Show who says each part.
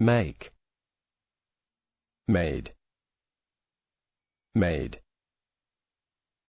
Speaker 1: make. Made. Made.